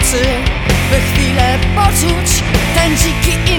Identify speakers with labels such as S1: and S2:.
S1: oczy By chwilę poczuć ten dziki